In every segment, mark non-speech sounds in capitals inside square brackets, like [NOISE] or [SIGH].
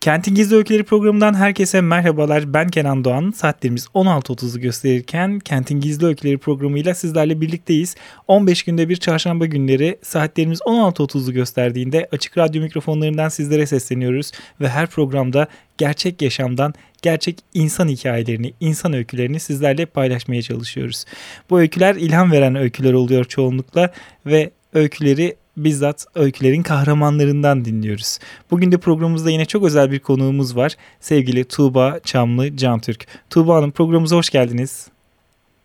Kentin Gizli Öyküleri programından herkese merhabalar. Ben Kenan Doğan. Saatlerimiz 16.30'u gösterirken Kentin Gizli Öyküleri programıyla sizlerle birlikteyiz. 15 günde bir çarşamba günleri saatlerimiz 16.30'u gösterdiğinde açık radyo mikrofonlarından sizlere sesleniyoruz. Ve her programda gerçek yaşamdan gerçek insan hikayelerini, insan öykülerini sizlerle paylaşmaya çalışıyoruz. Bu öyküler ilham veren öyküler oluyor çoğunlukla ve öyküleri bizzat öykülerin kahramanlarından dinliyoruz. Bugün de programımızda yine çok özel bir konuğumuz var. Sevgili Tuğba Çamlı Cantürk. Tuğba Hanım programımıza hoş geldiniz.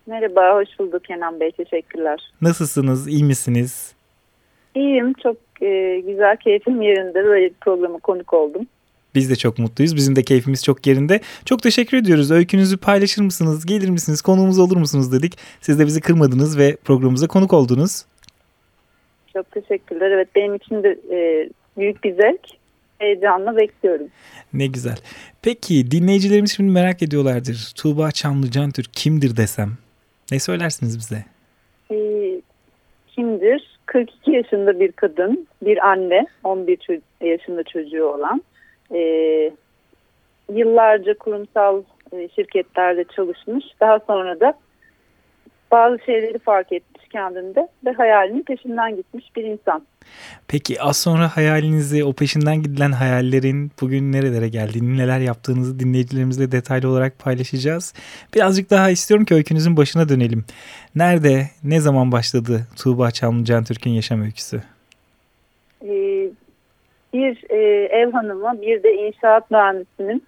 Merhaba, hoş bulduk Kenan Bey. Teşekkürler. Nasılsınız, iyi misiniz? İyiyim, çok e, güzel, keyfim yerinde. Böyle bir programa konuk oldum. Biz de çok mutluyuz. Bizim de keyfimiz çok yerinde. Çok teşekkür ediyoruz. Öykünüzü paylaşır mısınız? Gelir misiniz? Konuğumuz olur musunuz dedik. Siz de bizi kırmadınız ve programımıza konuk oldunuz. Çok teşekkürler. Evet benim için de e, büyük bir zevk. Heyecanla bekliyorum. Ne güzel. Peki dinleyicilerimiz şimdi merak ediyorlardır. Tuğba Çamlı Cantürk kimdir desem? Ne söylersiniz bize? E, kimdir? 42 yaşında bir kadın, bir anne, 11 yaşında çocuğu olan. E, yıllarca kurumsal e, şirketlerde çalışmış. Daha sonra da bazı şeyleri fark etmiş kendinde ve hayalinin peşinden gitmiş bir insan. Peki az sonra hayalinizi, o peşinden gidilen hayallerin bugün nerelere geldiğini, neler yaptığınızı dinleyicilerimizle detaylı olarak paylaşacağız. Birazcık daha istiyorum ki öykünüzün başına dönelim. Nerede, ne zaman başladı Tuğba Çamlı Can Türk'ün yaşam öyküsü? Ee, bir e, ev hanımı, bir de inşaat mühendisinin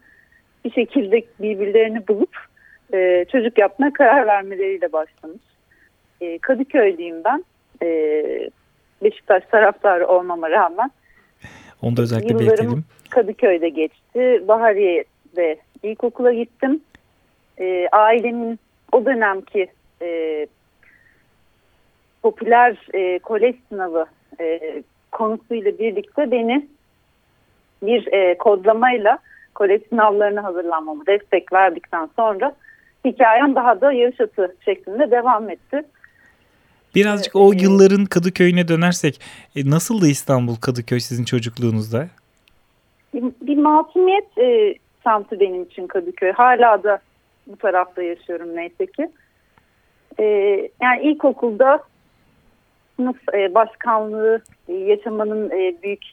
bir şekilde birbirlerini bulup e, çocuk yapmaya karar vermeleriyle başlamış. E, Kadıköy'lüyüm ben. E, Beşiktaş taraftarı olmama rağmen. Onu da özellikle belirtelim. Kadıköy'de geçti. Bahariye'de ilkokula gittim. E, ailemin o dönemki e, popüler e, kolej sınavı e, konusuyla birlikte beni bir e, kodlamayla kolej sınavlarına hazırlanmamı destek verdikten sonra hikayem daha da yarış atı şeklinde devam etti. Birazcık o yılların Kadıköy'üne dönersek e, nasıldı İstanbul Kadıköy sizin çocukluğunuzda? Bir, bir masumiyet e, semti benim için Kadıköy. Hala da bu tarafta yaşıyorum neyse ki. E, yani ilkokulda sınıf e, başkanlığı e, yaşamanın e, büyük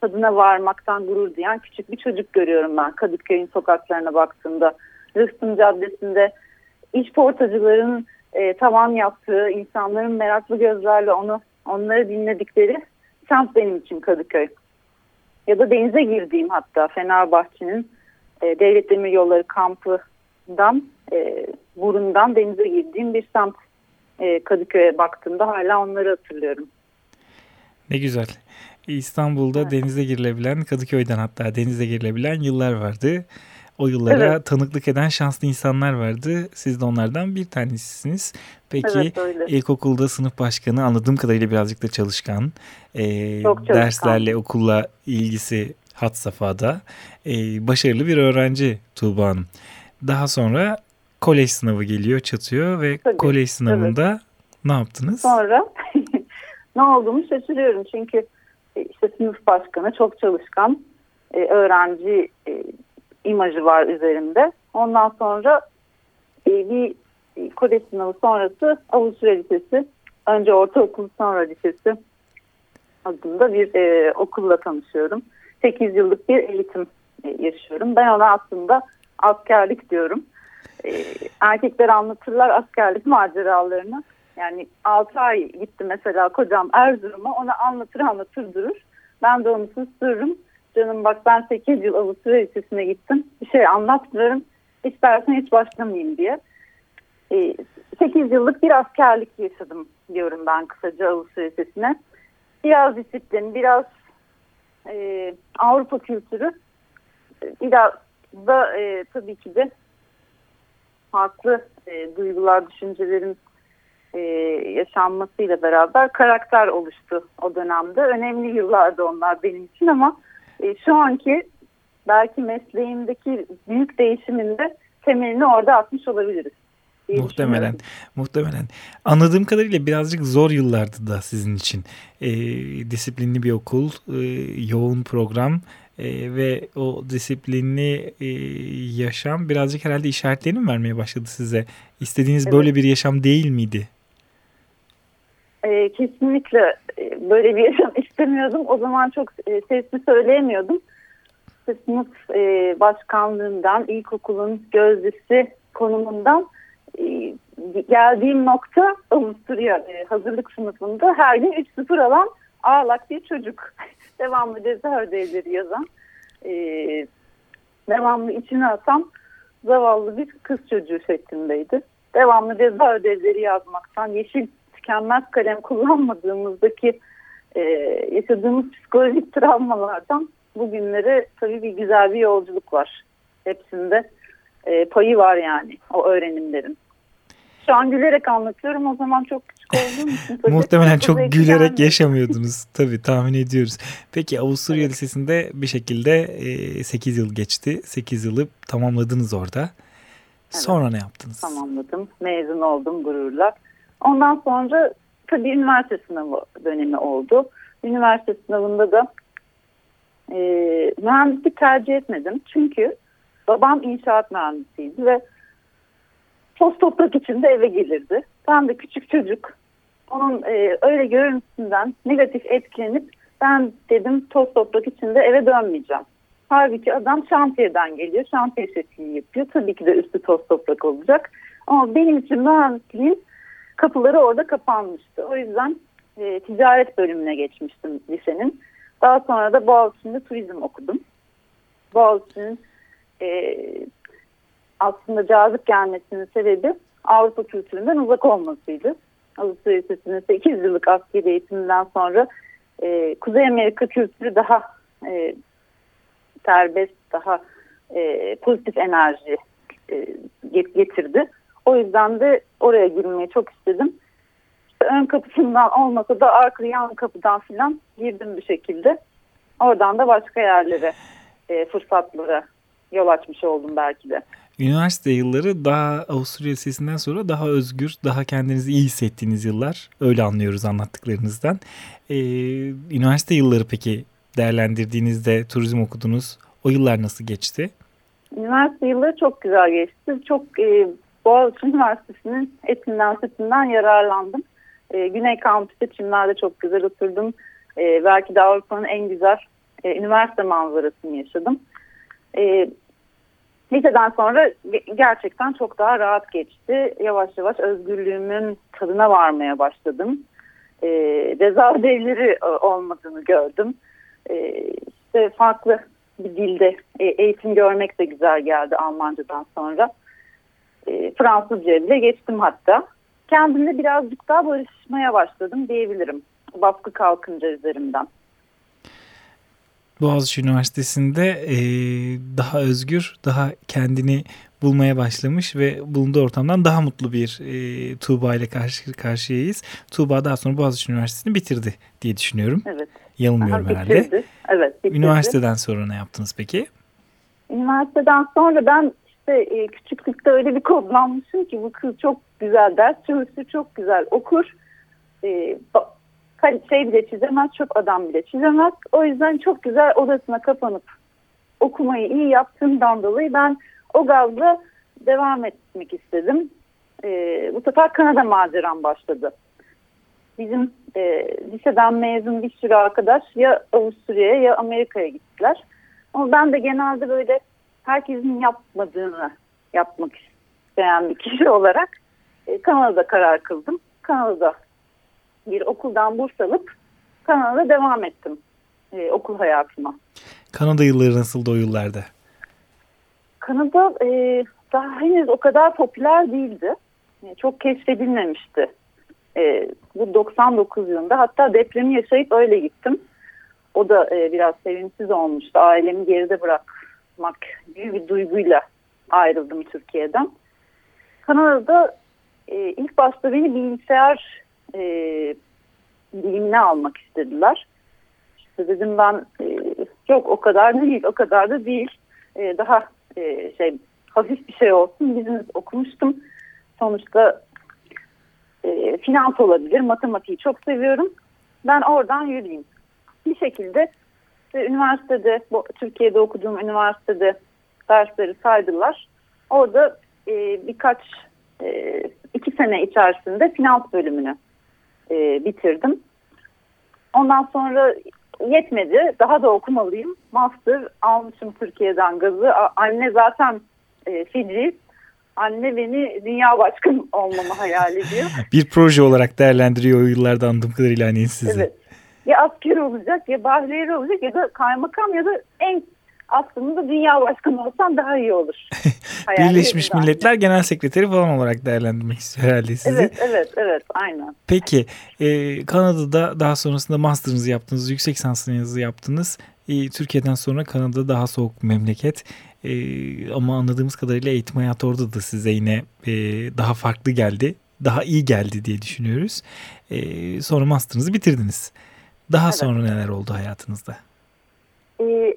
tadına varmaktan gurur duyan küçük bir çocuk görüyorum ben Kadıköy'ün sokaklarına baktığımda. Rıstım Caddesi'nde iş portacıların e, tavan yaptığı, insanların meraklı gözlerle onu onları dinledikleri semt benim için Kadıköy. Ya da denize girdiğim hatta Fenerbahçe'nin e, Devlet Demir Yolları kampından e, burundan denize girdiğim bir semt e, Kadıköy'e baktığımda hala onları hatırlıyorum. Ne güzel. İstanbul'da evet. denize girilebilen, Kadıköy'den hatta denize girilebilen yıllar vardı. O yıllara evet. tanıklık eden şanslı insanlar vardı. Siz de onlardan bir tanesisiniz. Peki evet, ilkokulda sınıf başkanı anladığım kadarıyla birazcık da çalışkan. Çok çalışkan. Derslerle okulla ilgisi hat safhada. Ee, başarılı bir öğrenci Tuğba Hanım. Daha sonra kolej sınavı geliyor, çatıyor ve Tabii, kolej sınavında evet. ne yaptınız? Sonra [LAUGHS] ne olduğumu şaşırıyorum. Çünkü e, işte sınıf başkanı çok çalışkan e, öğrenci e, imajı var üzerimde. Ondan sonra e, bir kolej sınavı sonrası Avusturya Lisesi, önce ortaokul sonra lisesi adında bir e, okulla tanışıyorum. 8 yıllık bir eğitim e, yaşıyorum. Ben ona aslında askerlik diyorum. E, erkekler anlatırlar askerlik maceralarını. Yani 6 ay gitti mesela kocam Erzurum'a ona anlatır anlatır durur. Ben de onu sustururum canım bak ben 8 yıl Avusturya Lisesi'ne gittim. Bir şey anlatmıyorum. İstersen hiç başlamayayım diye. E, ee, 8 yıllık bir askerlik yaşadım diyorum ben kısaca Avusturya Lisesi'ne. Biraz disiplin, biraz e, Avrupa kültürü biraz da e, tabii ki de farklı e, duygular, düşüncelerin e, yaşanmasıyla beraber karakter oluştu o dönemde. Önemli yıllardı onlar benim için ama e, şu anki belki mesleğimdeki büyük değişiminde temelini orada atmış olabiliriz. Muhtemelen, muhtemelen. Anladığım kadarıyla birazcık zor yıllardı da sizin için. E, disiplinli bir okul, e, yoğun program e, ve o disiplinli e, yaşam birazcık herhalde işaretlerini mi vermeye başladı size? İstediğiniz evet. böyle bir yaşam değil miydi? E, kesinlikle e, böyle bir yaşam [LAUGHS] istemiyordum. O zaman çok e, sesli söyleyemiyordum. Sınıf e, başkanlığından, ilkokulun gözdesi konumundan e, geldiğim nokta Avusturya e, hazırlık sınıfında her gün 3-0 alan ağlak bir çocuk. [LAUGHS] devamlı ceza ödevleri yazan, e, devamlı içine atan zavallı bir kız çocuğu şeklindeydi. Devamlı ceza ödevleri yazmaktan, yeşil tükenmez kalem kullanmadığımızdaki e, yaşadığımız psikolojik travmalardan bugünlere tabii bir güzel bir yolculuk var. Hepsinde e, payı var yani o öğrenimlerin. Şu an gülerek anlatıyorum o zaman çok küçük olduğum için. [LAUGHS] Muhtemelen çok gülerek yaşamıyordunuz [LAUGHS] tabii tahmin ediyoruz. Peki Avusturya evet. Lisesi'nde bir şekilde e, 8 yıl geçti. 8 yılı tamamladınız orada. Evet. Sonra ne yaptınız? Tamamladım. Mezun oldum gururla. Ondan sonra tabii üniversite sınavı dönemi oldu. Üniversite sınavında da e, mühendislik tercih etmedim. Çünkü babam inşaat mühendisiydi ve toz toprak içinde eve gelirdi. Ben de küçük çocuk onun e, öyle görüntüsünden negatif etkilenip ben dedim toz toprak içinde eve dönmeyeceğim. Halbuki adam şantiyeden geliyor. Şantiye şefliği yapıyor. Tabii ki de üstü toz toprak olacak. Ama benim için mühendisliğin kapıları orada kapanmıştı. O yüzden e, ticaret bölümüne geçmiştim lisenin. Daha sonra da Boğaziçi'nde turizm okudum. Boğaziçi'nin e, aslında cazip gelmesinin sebebi Avrupa kültüründen uzak olmasıydı. Avusturya Lisesi'nin 8 yıllık askeri eğitiminden sonra e, Kuzey Amerika kültürü daha e, serbest, daha e, pozitif enerji e, getirdi. O yüzden de oraya girmeyi çok istedim. İşte ön kapısından olmasa da arka yan kapıdan filan girdim bir şekilde. Oradan da başka yerlere, e, fırsatlara yol açmış oldum belki de. Üniversite yılları daha Avusturya Lisesi'nden sonra daha özgür, daha kendinizi iyi hissettiğiniz yıllar. Öyle anlıyoruz anlattıklarınızdan. Ee, üniversite yılları peki değerlendirdiğinizde turizm okudunuz. O yıllar nasıl geçti? Üniversite yılları çok güzel geçti. Çok e, Boğaziçi Üniversitesi'nin etinden sütünden yararlandım. E, Güney Kampüs'te çimlerde çok güzel oturdum. E, belki de Avrupa'nın en güzel e, üniversite manzarasını yaşadım. E, Liseden sonra gerçekten çok daha rahat geçti. Yavaş yavaş özgürlüğümün tadına varmaya başladım. E, e, olmadığını gördüm. E, işte farklı bir dilde e, eğitim görmek de güzel geldi Almancadan sonra. E, Fransızca bile geçtim hatta. Kendimle birazcık daha barışmaya başladım diyebilirim. Baskı kalkınca üzerimden. Boğaziçi Üniversitesi'nde e, daha özgür, daha kendini bulmaya başlamış ve bulunduğu ortamdan daha mutlu bir e, Tuğba ile karşı karşıyayız. Tuğba daha sonra Boğaziçi Üniversitesi'ni bitirdi diye düşünüyorum. Evet. Yanılmıyorum Aha, herhalde. Evet. Bitirdi. Üniversiteden sonra ne yaptınız peki? Üniversiteden sonra ben işte e, küçüklükte öyle bir kodlanmışım ki bu kız çok güzel ders çalışır, çok güzel okur. E, şey bile çizemez, çöp adam bile çizemez. O yüzden çok güzel odasına kapanıp okumayı iyi yaptığımdan dolayı ben o gazla devam etmek istedim. Ee, bu sefer Kanada maceram başladı. Bizim e, liseden mezun bir sürü arkadaş ya Avusturya'ya ya Amerika'ya gittiler. Ama ben de genelde böyle herkesin yapmadığını yapmak isteyen bir kişi olarak e, Kanada'da karar kıldım. Kanada'da bir okuldan burs alıp Kanada'da devam ettim e, okul hayatıma. Kanada yılları nasıldı o yıllarda? Kanada e, daha henüz o kadar popüler değildi. E, çok keşfedilmemişti. E, bu 99 yılında hatta depremi yaşayıp öyle gittim. o da e, biraz sevimsiz olmuştu. Ailemi geride bırakmak gibi bir duyguyla ayrıldım Türkiye'den. Kanada'da e, ilk başta beni bilgisayar e, bilimine almak istediler. İşte dedim ben e, yok o kadar değil, o kadar da değil. E, daha e, şey hafif bir şey olsun. Bizim okumuştum. Sonuçta e, finans olabilir, matematiği çok seviyorum. Ben oradan yürüyeyim. Bir şekilde işte üniversitede, bu, Türkiye'de okuduğum üniversitede dersleri saydılar. Orada e, birkaç, e, iki sene içerisinde finans bölümünü e, bitirdim. Ondan sonra yetmedi. Daha da okumalıyım. Master almışım Türkiye'den gazı. Anne zaten e, Fiji. Anne beni dünya başkanı olmamı hayal ediyor. [LAUGHS] bir proje olarak değerlendiriyor o yıllarda anladığım kadarıyla annen sizi. Evet. Ya asker olacak ya bahriyeri olacak ya da kaymakam ya da en aslında dünya başkanı olsan daha iyi olur. [LAUGHS] Birleşmiş Milletler Genel Sekreteri falan olarak değerlendirmek istiyor herhalde sizi. Evet, evet, evet, aynen. Peki, e, Kanada'da daha sonrasında master'ınızı yaptınız, yüksek lisansınızı yaptınız. E, Türkiye'den sonra Kanada daha soğuk memleket. E, ama anladığımız kadarıyla eğitim hayatı orada da size yine e, daha farklı geldi. Daha iyi geldi diye düşünüyoruz. E, sonra master'ınızı bitirdiniz. Daha evet. sonra neler oldu hayatınızda? E,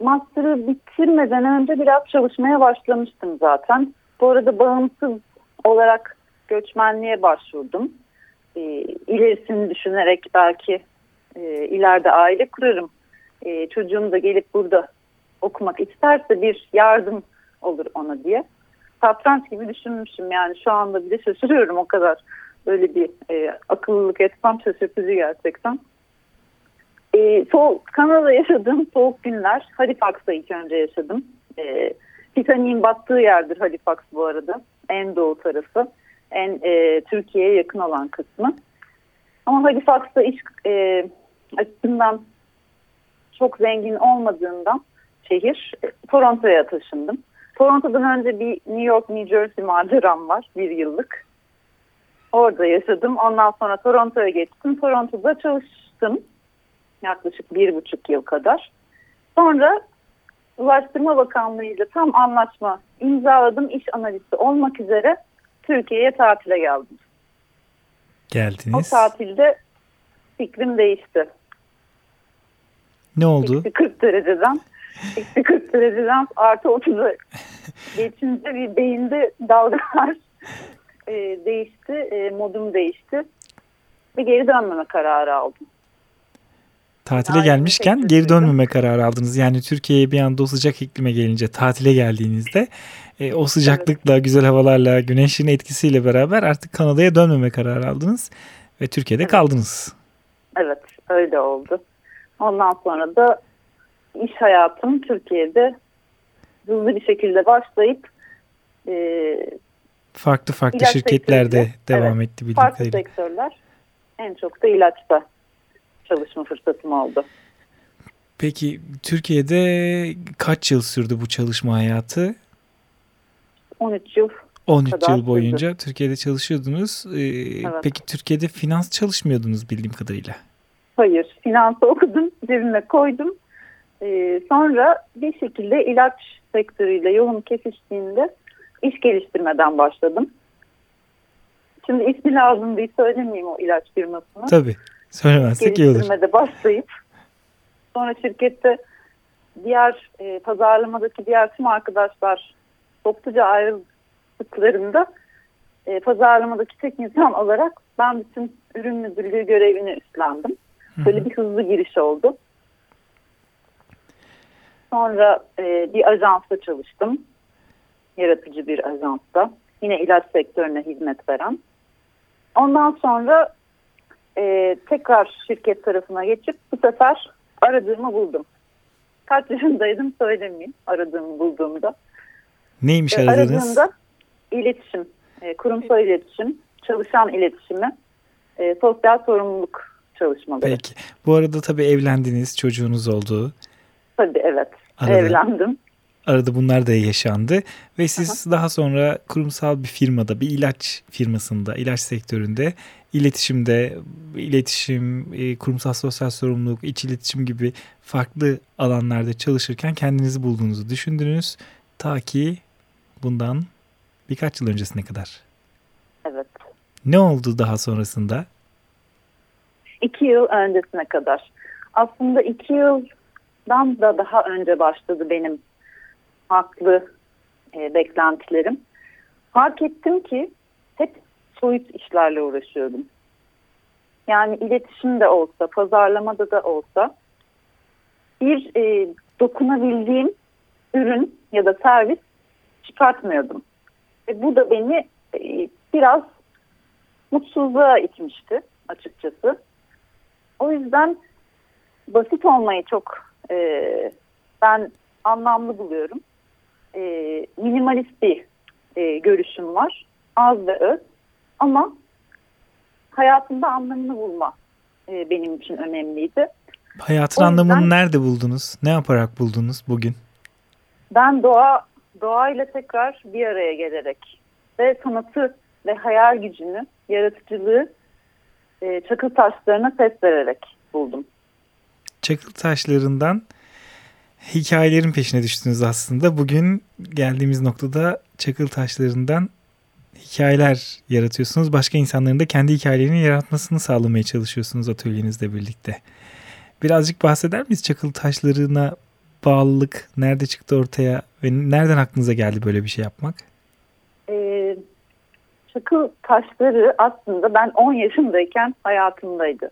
master'ı bitirmeden önce biraz çalışmaya başlamıştım zaten. Bu arada bağımsız olarak göçmenliğe başvurdum. E, ilerisini düşünerek belki e, ileride aile kurarım. E, çocuğum da gelip burada okumak isterse bir yardım olur ona diye. Satranç gibi düşünmüşüm yani şu anda bile şaşırıyorum o kadar. Böyle bir e, akıllılık etmem şaşırtıcı gerçekten. E, soğuk, Kanada [LAUGHS] yaşadığım soğuk günler Halifax'ta ilk önce yaşadım. E, Titanic'in battığı yerdir Halifax bu arada. En doğu tarafı. En e, Türkiye'ye yakın olan kısmı. Ama Halifax'ta iş e, açısından çok zengin olmadığından şehir e, Toronto'ya taşındım. Toronto'dan önce bir New York, New Jersey maceram var bir yıllık. Orada yaşadım. Ondan sonra Toronto'ya geçtim. Toronto'da çalıştım. Yaklaşık bir buçuk yıl kadar. Sonra Ulaştırma Bakanlığı ile tam anlaşma imzaladım. İş analisti olmak üzere Türkiye'ye tatile geldim. Geldiniz. O tatilde fikrim değişti. Ne oldu? Eksi 40 dereceden eksi 40 dereceden artı 30'a [LAUGHS] geçince bir beyinde dalgalar e, değişti. E, modum değişti. Ve geri dönmeme kararı aldım. Tatile gelmişken geri dönmeme kararı aldınız. Yani Türkiye'ye bir anda o sıcak iklime gelince tatile geldiğinizde e, o sıcaklıkla, evet. güzel havalarla, güneşin etkisiyle beraber artık Kanada'ya dönmeme kararı aldınız ve Türkiye'de evet. kaldınız. Evet, öyle oldu. Ondan sonra da iş hayatım Türkiye'de hızlı bir şekilde başlayıp e, farklı farklı şirketlerde devam evet, etti bildiğim farklı kadarıyla. sektörler en çok da ilaçta çalışma fırsatım oldu. Peki Türkiye'de kaç yıl sürdü bu çalışma hayatı? 13 yıl. 13 yıl boyunca sürdü. Türkiye'de çalışıyordunuz. Ee, evet. Peki Türkiye'de finans çalışmıyordunuz bildiğim kadarıyla. Hayır, finans [LAUGHS] okudum, cebime koydum. Ee, sonra bir şekilde ilaç sektörüyle yolum kesiştiğinde iş geliştirmeden başladım. Şimdi ismi lazım diye söylemeyeyim o ilaç firmasını. Tabii. Söylemezsek iyi olur. başlayıp sonra şirkette diğer e, pazarlamadaki diğer tüm arkadaşlar topluca ayrıldıklarında e, pazarlamadaki tek insan olarak ben bütün ürün müdürlüğü görevini üstlendim. Böyle bir hızlı giriş oldu. Sonra e, bir ajansta çalıştım. Yaratıcı bir ajansta. Yine ilaç sektörüne hizmet veren. Ondan sonra e, tekrar şirket tarafına geçip bu sefer aradığımı buldum. Kaç yaşındaydım söylemeyeyim aradığımı bulduğumda. Neymiş e, aradığınız? Aradığımda iletişim, e, kurumsal iletişim, çalışan iletişimi, e, sosyal sorumluluk çalışmaları. Peki. Bu arada tabii evlendiniz, çocuğunuz oldu. Tabii evet. Arada, Evlendim. Arada bunlar da yaşandı ve siz Aha. daha sonra kurumsal bir firmada, bir ilaç firmasında, ilaç sektöründe iletişimde, iletişim, e, kurumsal sosyal sorumluluk, iç iletişim gibi farklı alanlarda çalışırken kendinizi bulduğunuzu düşündünüz. Ta ki bundan birkaç yıl öncesine kadar. Evet. Ne oldu daha sonrasında? İki yıl öncesine kadar. Aslında iki yıldan da daha önce başladı benim haklı e, beklentilerim. Fark ettim ki hep soyut işlerle uğraşıyordum. Yani iletişim de olsa, pazarlamada da olsa bir e, dokunabildiğim ürün ya da servis çıkartmıyordum. Ve bu da beni e, biraz mutsuzluğa itmişti açıkçası. O yüzden basit olmayı çok e, ben anlamlı buluyorum. E, minimalist bir e, görüşüm var. Az ve öz. Ama hayatında anlamını bulma e, benim için önemliydi. Hayatın o anlamını yüzden, nerede buldunuz? Ne yaparak buldunuz bugün? Ben doğa doğayla tekrar bir araya gelerek ve sanatı ve hayal gücünü, yaratıcılığı e, çakıl taşlarına ses vererek buldum. Çakıl taşlarından hikayelerin peşine düştünüz aslında. Bugün geldiğimiz noktada çakıl taşlarından hikayeler yaratıyorsunuz. Başka insanların da kendi hikayelerini yaratmasını sağlamaya çalışıyorsunuz atölyenizle birlikte. Birazcık bahseder miyiz çakıl taşlarına bağlılık nerede çıktı ortaya ve nereden aklınıza geldi böyle bir şey yapmak? Ee, çakıl taşları aslında ben 10 yaşındayken hayatımdaydı.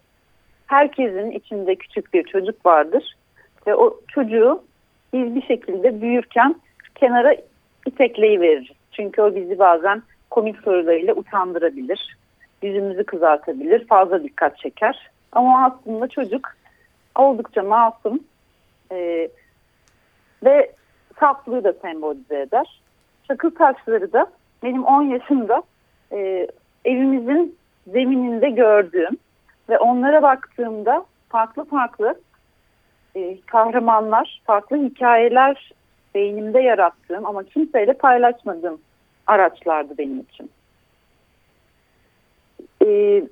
Herkesin içinde küçük bir çocuk vardır ve o çocuğu biz bir şekilde büyürken kenara itekleyi veririz. Çünkü o bizi bazen komik sorularıyla utandırabilir. Yüzümüzü kızartabilir, fazla dikkat çeker. Ama aslında çocuk oldukça masum e, ve saflığı da sembolize eder. Çakıl taşları da benim 10 yaşında e, evimizin zemininde gördüğüm ve onlara baktığımda farklı farklı e, kahramanlar, farklı hikayeler beynimde yarattığım ama kimseyle paylaşmadığım araçlardı benim için. Ee,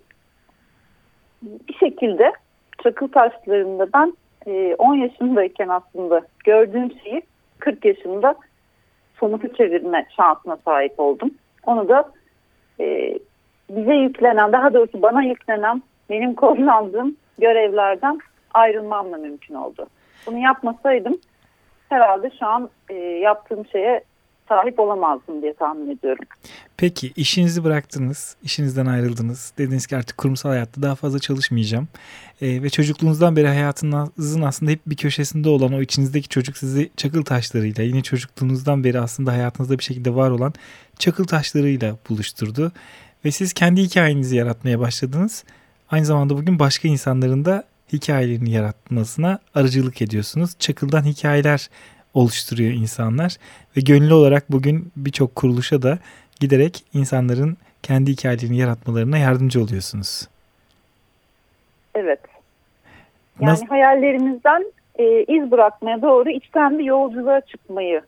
bir şekilde çakıl taşlarında ben e, 10 yaşındayken aslında gördüğüm şeyi 40 yaşında sonucu çevirme şansına sahip oldum. Onu da e, bize yüklenen, daha doğrusu bana yüklenen, benim [LAUGHS] kullandığım görevlerden ayrılmamla mümkün oldu. Bunu yapmasaydım herhalde şu an e, yaptığım şeye sahip olamazdım diye tahmin ediyorum. Peki işinizi bıraktınız, işinizden ayrıldınız. Dediniz ki artık kurumsal hayatta daha fazla çalışmayacağım. Ee, ve çocukluğunuzdan beri hayatınızın aslında hep bir köşesinde olan o içinizdeki çocuk sizi çakıl taşlarıyla yine çocukluğunuzdan beri aslında hayatınızda bir şekilde var olan çakıl taşlarıyla buluşturdu. Ve siz kendi hikayenizi yaratmaya başladınız. Aynı zamanda bugün başka insanların da hikayelerini yaratmasına aracılık ediyorsunuz. Çakıldan hikayeler oluşturuyor insanlar ve gönüllü olarak bugün birçok kuruluşa da giderek insanların kendi hikayelerini yaratmalarına yardımcı oluyorsunuz. Evet. Yani Nasıl? hayallerimizden e, iz bırakmaya doğru içten bir yolculuğa çıkmayı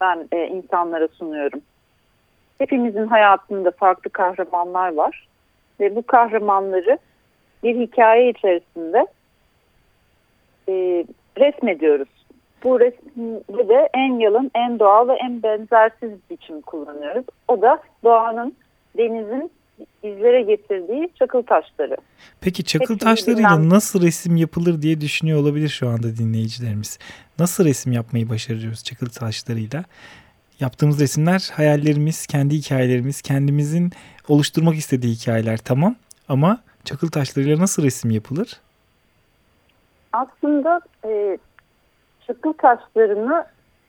ben e, insanlara sunuyorum. Hepimizin hayatında farklı kahramanlar var ve bu kahramanları bir hikaye içerisinde e, resmediyoruz bu resmde de en yalın, en doğal ve en benzersiz biçim kullanıyoruz. O da doğanın, denizin izlere getirdiği çakıl taşları. Peki çakıl Hepsi taşlarıyla bilmem. nasıl resim yapılır diye düşünüyor olabilir şu anda dinleyicilerimiz. Nasıl resim yapmayı başarıyoruz çakıl taşlarıyla? Yaptığımız resimler hayallerimiz, kendi hikayelerimiz, kendimizin oluşturmak istediği hikayeler tamam ama çakıl taşlarıyla nasıl resim yapılır? Aslında e, çakıl taşlarını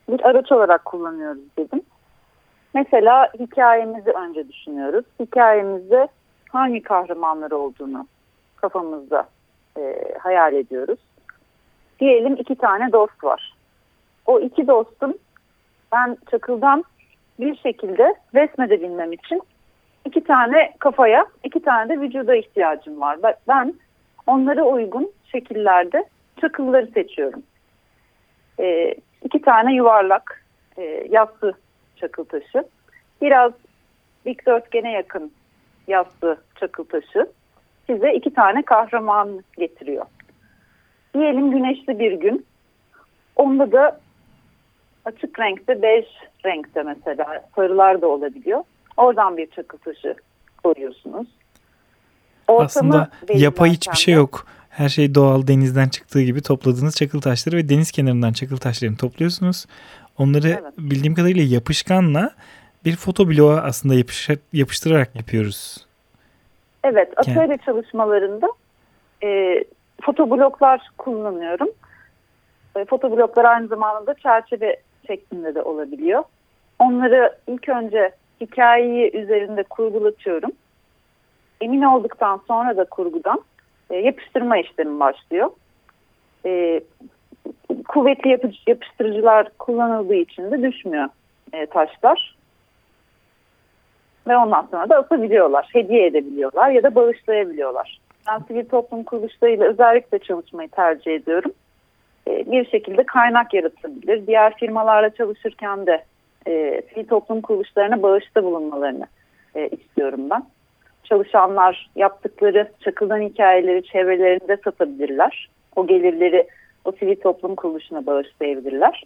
bir araç olarak kullanıyoruz dedim. Mesela hikayemizi önce düşünüyoruz. Hikayemizde hangi kahramanlar olduğunu kafamızda e, hayal ediyoruz. Diyelim iki tane dost var. O iki dostum ben çakıldan bir şekilde resmedebilmem için iki tane kafaya, iki tane de vücuda ihtiyacım var. Ben onlara uygun şekillerde çakılları seçiyorum e, iki tane yuvarlak e, yassı çakıl taşı. Biraz dikdörtgene yakın yassı çakıl taşı size iki tane kahraman getiriyor. Diyelim güneşli bir gün. Onda da açık renkte, bej renkte mesela sarılar da olabiliyor. Oradan bir çakıl taşı koyuyorsunuz. Ortamı Aslında yapay hiçbir şey yok. Her şey doğal denizden çıktığı gibi topladığınız çakıl taşları ve deniz kenarından çakıl taşlarını topluyorsunuz. Onları evet. bildiğim kadarıyla yapışkanla bir foto bloğa aslında yapış, yapıştırarak yapıyoruz. Evet, atölye yani. çalışmalarında e, fotobloklar kullanıyorum. E, fotobloklar aynı zamanda çerçeve şeklinde de olabiliyor. Onları ilk önce hikayeyi üzerinde kurgulatıyorum. Emin olduktan sonra da kurgudan e, yapıştırma işlemi başlıyor. E, kuvvetli yapıcı, yapıştırıcılar kullanıldığı için de düşmüyor e, taşlar. Ve ondan sonra da asabiliyorlar, hediye edebiliyorlar ya da bağışlayabiliyorlar. Ben sivil toplum kuruluşlarıyla özellikle çalışmayı tercih ediyorum. E, bir şekilde kaynak yaratılabilir. Diğer firmalarla çalışırken de e, sivil toplum kuruluşlarına bağışta bulunmalarını e, istiyorum ben. Çalışanlar yaptıkları çakıldan hikayeleri çevrelerinde satabilirler. O gelirleri o sivil toplum kuruluşuna bağışlayabilirler.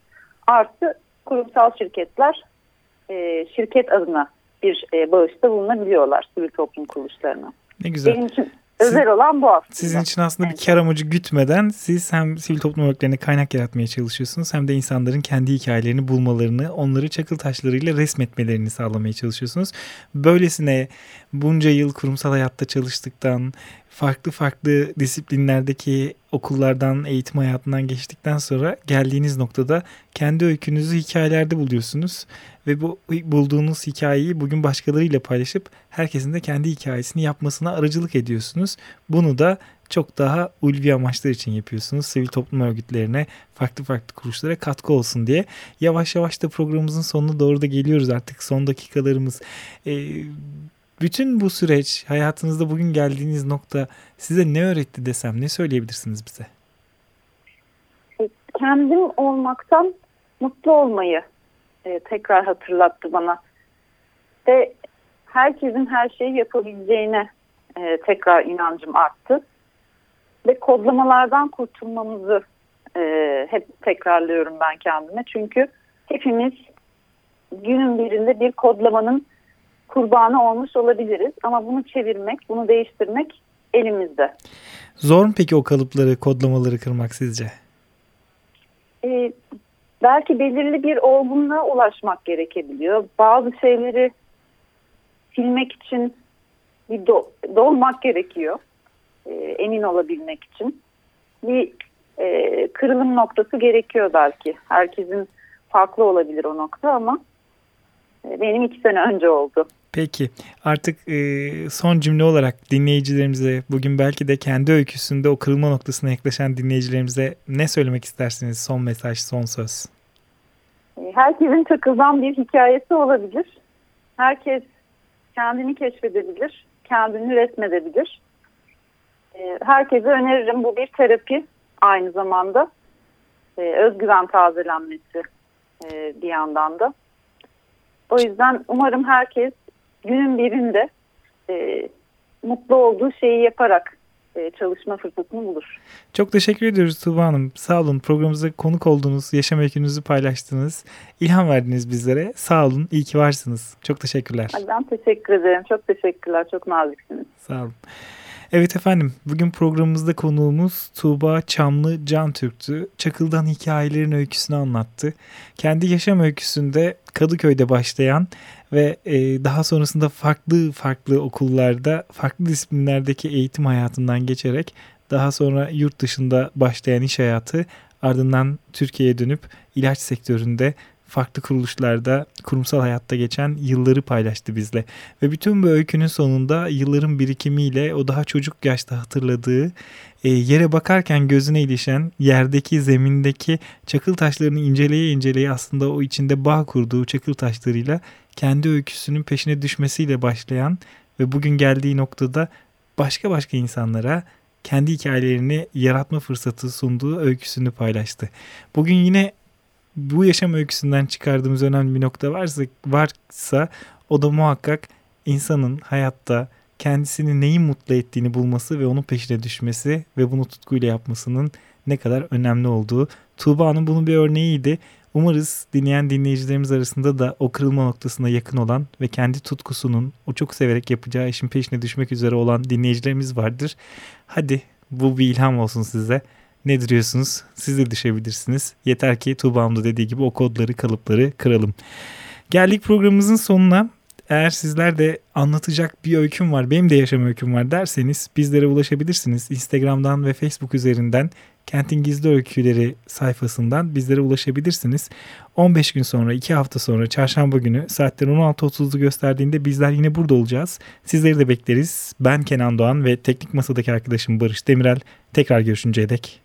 Artı kurumsal şirketler e, şirket adına bir e, bağışta bulunabiliyorlar sivil toplum kuruluşlarına. Ne güzel. Benim için Özel olan bu aslında. Sizin için aslında evet. bir kar amacı gütmeden siz hem sivil toplum örgütlerine kaynak yaratmaya çalışıyorsunuz hem de insanların kendi hikayelerini bulmalarını, onları çakıl taşlarıyla resmetmelerini sağlamaya çalışıyorsunuz. Böylesine bunca yıl kurumsal hayatta çalıştıktan, farklı farklı disiplinlerdeki okullardan, eğitim hayatından geçtikten sonra geldiğiniz noktada kendi öykünüzü hikayelerde buluyorsunuz. Ve bu bulduğunuz hikayeyi bugün başkalarıyla paylaşıp herkesin de kendi hikayesini yapmasına aracılık ediyorsunuz. Bunu da çok daha ulvi amaçlar için yapıyorsunuz. Sivil toplum örgütlerine, farklı farklı kuruluşlara katkı olsun diye. Yavaş yavaş da programımızın sonuna doğru da geliyoruz artık. Son dakikalarımız. Ee, bütün bu süreç, hayatınızda bugün geldiğiniz nokta size ne öğretti desem ne söyleyebilirsiniz bize? Kendim olmaktan mutlu olmayı e, tekrar hatırlattı bana. Ve herkesin her şeyi yapabileceğine e, tekrar inancım arttı. Ve kodlamalardan kurtulmamızı e, hep tekrarlıyorum ben kendime. Çünkü hepimiz günün birinde bir kodlamanın kurbanı olmuş olabiliriz. Ama bunu çevirmek, bunu değiştirmek elimizde. Zor mu peki o kalıpları, kodlamaları kırmak sizce? Ee, belki belirli bir olgunluğa ulaşmak gerekebiliyor. Bazı şeyleri silmek için bir do, dolmak gerekiyor. E, emin olabilmek için. Bir e, kırılım noktası gerekiyor belki. Herkesin farklı olabilir o nokta ama e, benim iki sene önce oldu. Peki artık e, son cümle olarak dinleyicilerimize bugün belki de kendi öyküsünde o kırılma noktasına yaklaşan dinleyicilerimize ne söylemek istersiniz? Son mesaj, son söz. Herkesin takıldan bir hikayesi olabilir. Herkes kendini keşfedebilir, kendini resmedebilir. Herkese öneririm bu bir terapi aynı zamanda. Özgüven tazelenmesi bir yandan da. O yüzden umarım herkes günün birinde mutlu olduğu şeyi yaparak e, çalışma fırsatını bulur. Çok teşekkür ediyoruz Tuğba Hanım. Sağ olun programımıza konuk oldunuz, yaşam öykünüzü paylaştınız, ilham verdiniz bizlere. Sağ olun, iyi ki varsınız. Çok teşekkürler. Ben teşekkür ederim. Çok teşekkürler. Çok naziksiniz. Sağ olun. Evet efendim, bugün programımızda konuğumuz Tuğba Çamlı Can Türk'tü. Çakıl'dan hikayelerin öyküsünü anlattı. Kendi yaşam öyküsünde Kadıköy'de başlayan ve e, daha sonrasında farklı farklı okullarda farklı disiplinlerdeki eğitim hayatından geçerek daha sonra yurt dışında başlayan iş hayatı ardından Türkiye'ye dönüp ilaç sektöründe farklı kuruluşlarda kurumsal hayatta geçen yılları paylaştı bizle. Ve bütün bu öykünün sonunda yılların birikimiyle o daha çocuk yaşta hatırladığı e, yere bakarken gözüne ilişen yerdeki zemindeki çakıl taşlarını inceleye inceleye aslında o içinde bağ kurduğu çakıl taşlarıyla kendi öyküsünün peşine düşmesiyle başlayan ve bugün geldiği noktada başka başka insanlara kendi hikayelerini yaratma fırsatı sunduğu öyküsünü paylaştı. Bugün yine bu yaşam öyküsünden çıkardığımız önemli bir nokta varsa, varsa o da muhakkak insanın hayatta kendisini neyi mutlu ettiğini bulması ve onun peşine düşmesi ve bunu tutkuyla yapmasının ne kadar önemli olduğu. Tuğba'nın bunun bir örneğiydi. Umarız dinleyen dinleyicilerimiz arasında da o kırılma noktasına yakın olan ve kendi tutkusunun o çok severek yapacağı işin peşine düşmek üzere olan dinleyicilerimiz vardır. Hadi bu bir ilham olsun size. Ne duruyorsunuz? Siz de düşebilirsiniz. Yeter ki Tuğba'mda dediği gibi o kodları, kalıpları kıralım. Geldik programımızın sonuna. Eğer sizler de anlatacak bir öyküm var, benim de yaşam öyküm var derseniz bizlere ulaşabilirsiniz. Instagram'dan ve Facebook üzerinden Kentin Gizli Öyküleri sayfasından bizlere ulaşabilirsiniz. 15 gün sonra, 2 hafta sonra çarşamba günü saatler 16.30'u gösterdiğinde bizler yine burada olacağız. Sizleri de bekleriz. Ben Kenan Doğan ve teknik masadaki arkadaşım Barış Demirel. Tekrar görüşünceye dek